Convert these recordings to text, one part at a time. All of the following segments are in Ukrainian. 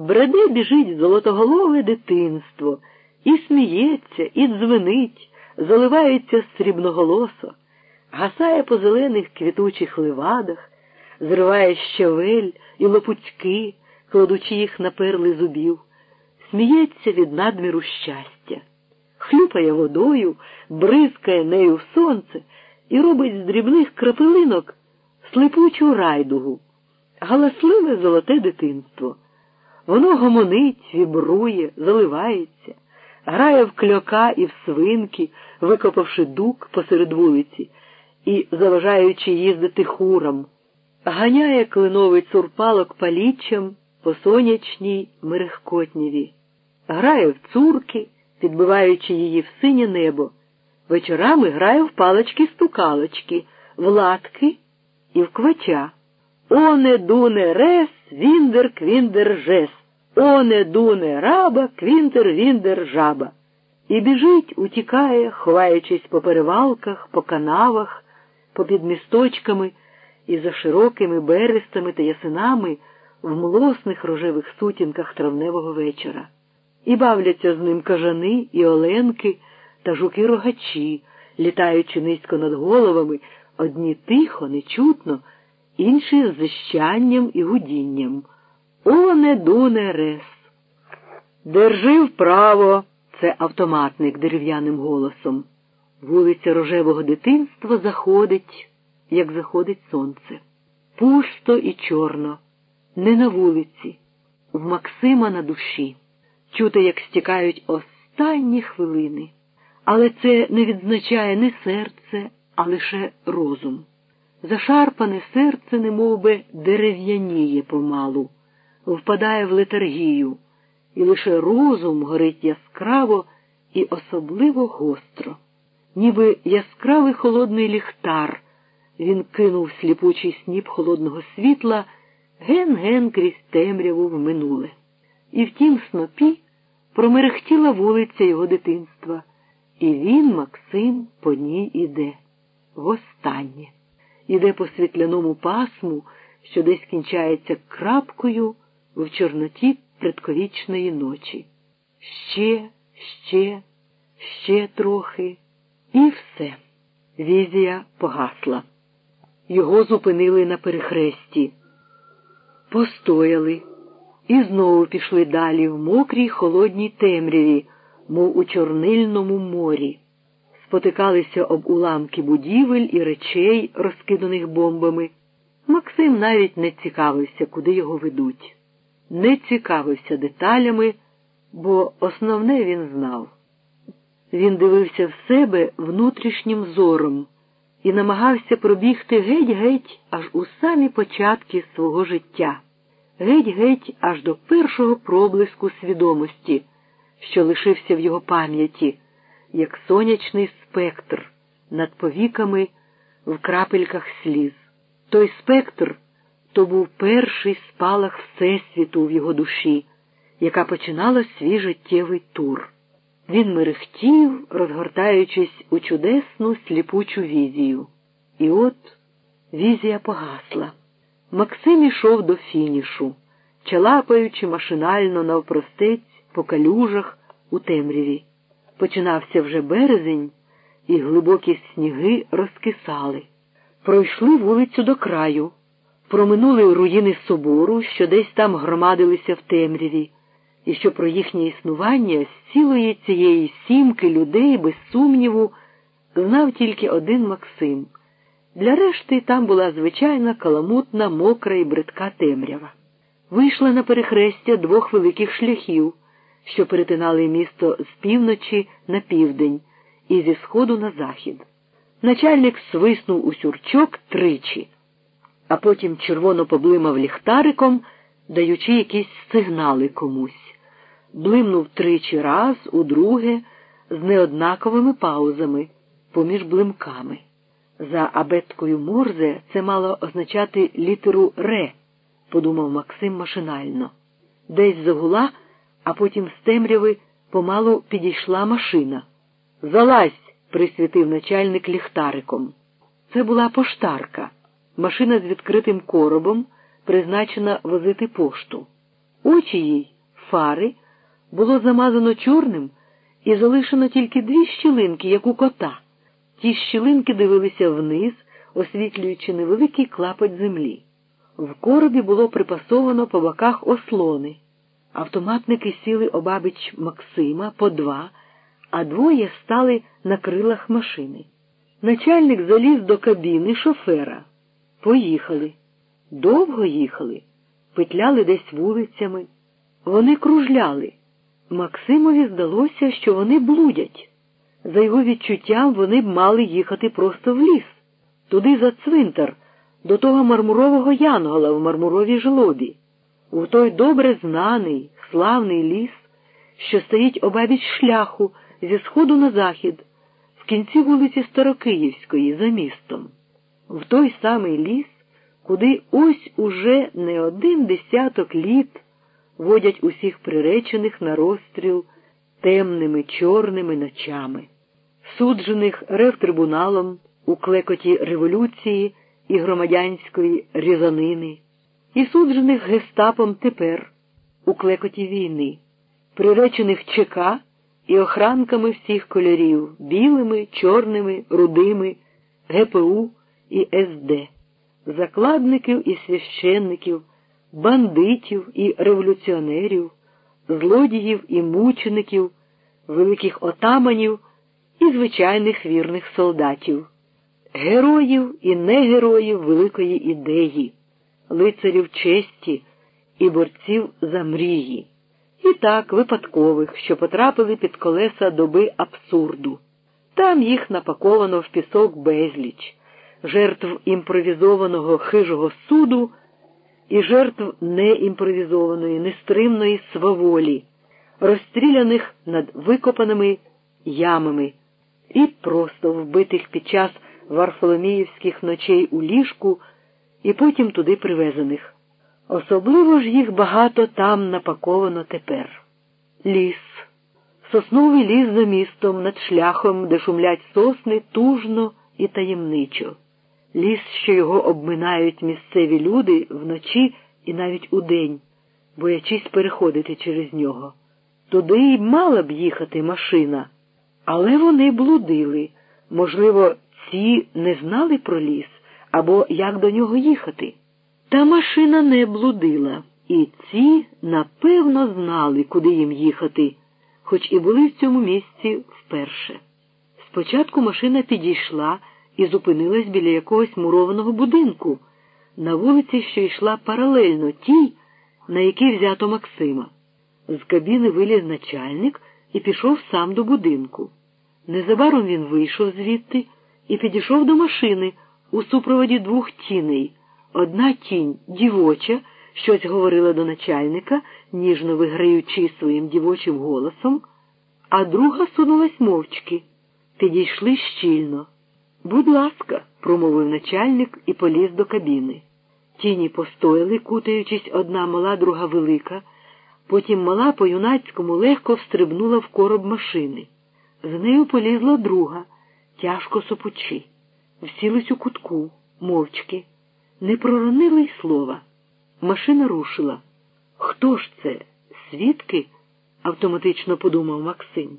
Бреде біжить золотоголове дитинство, і сміється, і дзвенить, заливається срібноголосо, гасає по зелених квітучих ливадах, зриває щавель і лопуцьки, кладучи їх на перли зубів, сміється від надміру щастя, хлюпає водою, бризкає нею в сонце і робить з дрібних крапелинок слипучу райдугу, галасливе золоте дитинство. Воно гомонить, вібрує, заливається, грає в кльока і в свинки, викопавши дук посеред вулиці і заважаючи їздити хурам, ганяє клиновий цурпалок паліччям по сонячній мерехкотніві, грає в цурки, підбиваючи її в синє небо. Вечорами грає в палочки-стукалочки, в латки і в квача. Оне дуне рес, віндер квіндер жес. Оне дуне раба, квінтер віндер жаба. І біжить, утікає, ховаючись по перевалках, по канавах, попід місточками і за широкими берестами та ясинами в млосних рожевих сутінках травневого вечора. І бавляться з ним кажани і оленки та жуки рогачі, літаючи низько над головами, одні тихо, нечутно, інші з зищанням і гудінням. О, не дуне рес. Держи вправо, це автоматник дерев'яним голосом. Вулиця рожевого дитинства заходить, як заходить сонце. Пусто і чорно, не на вулиці, в Максима на душі. Чути, як стікають останні хвилини. Але це не відзначає не серце, а лише розум. Зашарпане серце, немов би, дерев'яніє помалу, впадає в летаргію, і лише розум горить яскраво і особливо гостро. Ніби яскравий холодний ліхтар, він кинув сліпучий сніп холодного світла ген-ген крізь темряву в минуле. І в тім снопі промерехтіла вулиця його дитинства, і він, Максим, по ній іде. Востаннє. Іде по світляному пасму, що десь кінчається крапкою в чорноті предковічної ночі. Ще, ще, ще трохи, і все. Візія погасла. Його зупинили на перехресті. Постояли і знову пішли далі в мокрій холодній темряві, мов у чорнильному морі. Спотикалися об уламки будівель і речей, розкиданих бомбами. Максим навіть не цікавився, куди його ведуть. Не цікавився деталями, бо основне він знав. Він дивився в себе внутрішнім зором і намагався пробігти геть-геть аж у самі початки свого життя, геть-геть аж до першого проблиску свідомості, що лишився в його пам'яті, як сонячний спектр над повіками в крапельках сліз. Той спектр то був перший спалах Всесвіту в його душі, яка починала свій життєвий тур. Він мерехтів, розгортаючись у чудесну сліпучу візію. І от візія погасла. Максим ішов до фінішу, чалапаючи машинально навпростець по калюжах у темряві. Починався вже березень, і глибокі сніги розкисали. Пройшли вулицю до краю, проминули руїни собору, що десь там громадилися в темряві і що про їхнє існування з цілої цієї сімки людей, без сумніву, знав тільки один Максим. Для решти там була звичайна каламутна, мокра і бридка темрява. Вийшла на перехрестя двох великих шляхів, що перетинали місто з півночі на південь і зі сходу на захід. Начальник свиснув у сюрчок тричі, а потім червоно поблимав ліхтариком, даючи якісь сигнали комусь блимнув тричі раз, удруге, з неоднаковими паузами, поміж блимками. За абеткою Морзе це мало означати літеру Ре, подумав Максим машинально. Десь загула, а потім з темряви помалу підійшла машина. Залазь, присвітив начальник ліхтариком. Це була поштарка, машина з відкритим коробом, призначена возити пошту. Очі їй, фари, було замазано чорним і залишено тільки дві щілинки, як у кота. Ті щілинки дивилися вниз, освітлюючи невеликий клапоть землі. В коробі було припасовано по боках ослони. Автоматники сіли обабіч Максима по два, а двоє стали на крилах машини. Начальник заліз до кабіни шофера. Поїхали. Довго їхали, петляли десь вулицями. Вони кружляли. Максимові здалося, що вони блудять. За його відчуттям, вони б мали їхати просто в ліс, туди за цвинтар, до того мармурового янгола в мармуровій жлобі, у той добре знаний, славний ліс, що стоїть обабіч шляху зі сходу на захід, в кінці вулиці Старокиївської, за містом, в той самий ліс, куди ось уже не один десяток літ водять усіх приречених на розстріл темними чорними ночами, суджених ревтрибуналом у клекоті революції і громадянської різанини, і суджених гестапом тепер у клекоті війни, приречених ЧК і охранками всіх кольорів білими, чорними, рудими, ГПУ і СД, закладників і священників, бандитів і революціонерів, злодіїв і мучеників, великих отаманів і звичайних вірних солдатів, героїв і негероїв великої ідеї, лицарів честі і борців за мрії, і так випадкових, що потрапили під колеса доби абсурду. Там їх напаковано в пісок безліч, жертв імпровізованого хижого суду і жертв неімпровізованої, нестримної сваволі, розстріляних над викопаними ямами і просто вбитих під час Варфоломіївських ночей у ліжку і потім туди привезених. Особливо ж їх багато там напаковано тепер. Ліс. Сосновий ліс за містом, над шляхом, де шумлять сосни, тужно і таємничо. Ліс, що його обминають місцеві люди вночі і навіть удень, боячись переходити через нього. Туди й мала б їхати машина, але вони блудили. Можливо, ці не знали про ліс або як до нього їхати. Та машина не блудила, і ці напевно знали, куди їм їхати, хоч і були в цьому місці вперше. Спочатку машина підійшла і зупинилась біля якогось мурованого будинку на вулиці, що йшла паралельно тій, на якій взято Максима. З кабіни виліз начальник і пішов сам до будинку. Незабаром він вийшов звідти і підійшов до машини у супроводі двох тіней. Одна тінь дівоча, щось говорила до начальника, ніжно виграючи своїм дівочим голосом, а друга сунулась мовчки. Підійшли щільно. Будь ласка, промовив начальник і поліз до кабіни. Тіні постояли, кутаючись одна мала, друга велика, потім мала по юнацькому легко встрибнула в короб машини. З нею полізла друга, тяжко сопучи. Всілись у кутку, мовчки, не проронили й слова. Машина рушила. Хто ж це? Свідки? автоматично подумав Максим.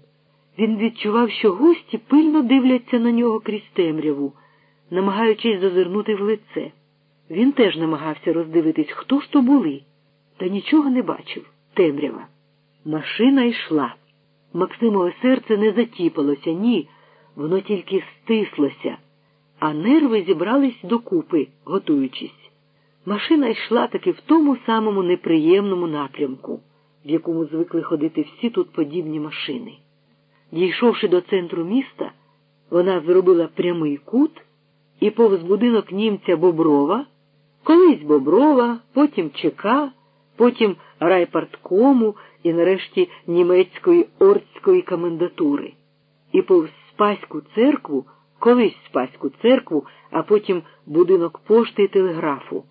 Він відчував, що гості пильно дивляться на нього крізь темряву, намагаючись зазирнути в лице. Він теж намагався роздивитись, хто ж то були, та нічого не бачив. Темрява. Машина йшла. Максимове серце не затіпалося, ні, воно тільки стислося, а нерви зібрались докупи, готуючись. Машина йшла таки в тому самому неприємному напрямку, в якому звикли ходити всі тут подібні машини. Дійшовши до центру міста, вона зробила прямий кут і повз будинок німця Боброва, колись Боброва, потім ЧК, потім райпарткому і нарешті німецької ордської комендатури, і повз Спаську церкву, колись Спаську церкву, а потім будинок пошти і телеграфу.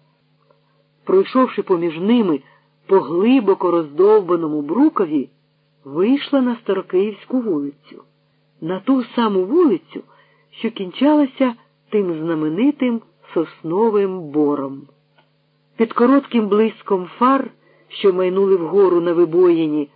Пройшовши поміж ними по глибоко роздовбаному брукові, вийшла на Старокиївську вулицю, на ту саму вулицю, що кінчалася тим знаменитим сосновим бором. Під коротким блиском фар що майнули вгору на вибоїні,